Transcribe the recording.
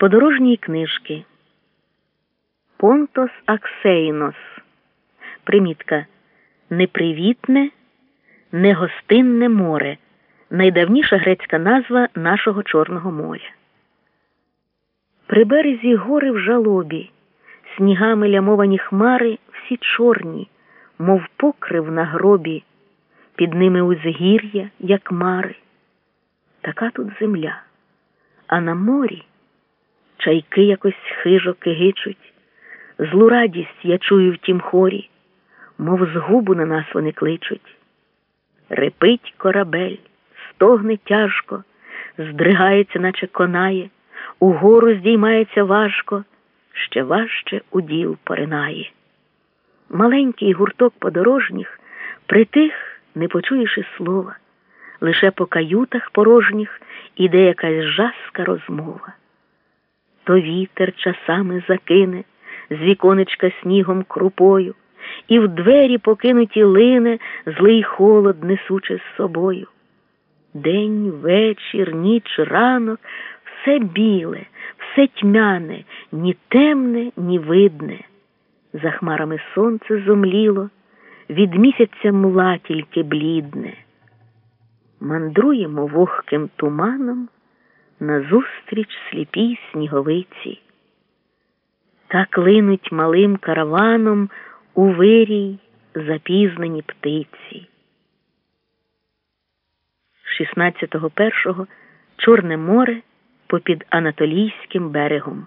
подорожньої книжки Понтос Аксейнос. Примітка Непривітне, негостинне море. Найдавніша грецька назва нашого Чорного моря. При березі гори в жалобі, снігами лямовані хмари всі чорні, мов покрив на гробі, під ними узгір'я, як мари. Така тут земля, а на морі чайки якось хижо кигичуть. Злу радість я чую в тім хорі, мов згубу на нас вони кличуть. Репить корабель, стогне тяжко, здригається, наче конає, угору здіймається важко, ще важче уділ поринає. Маленький гурток подорожніх притих, не почуєш і слова, лише по каютах порожніх іде якась жаска розмова. То вітер часами закине з віконечка снігом крупою, і в двері покинуті лине злий холод, несучи з собою. День, вечір, ніч, ранок, все біле, все тьмяне, ні темне, ні видне. За хмарами сонце зомліло, від місяця мла тільки блідне. Мандруємо вогким туманом назустріч сліпій сніговиці. Так линуть малим караваном у вирій запізнені птиці. 16.01 Чорне море попід Анатолійським берегом.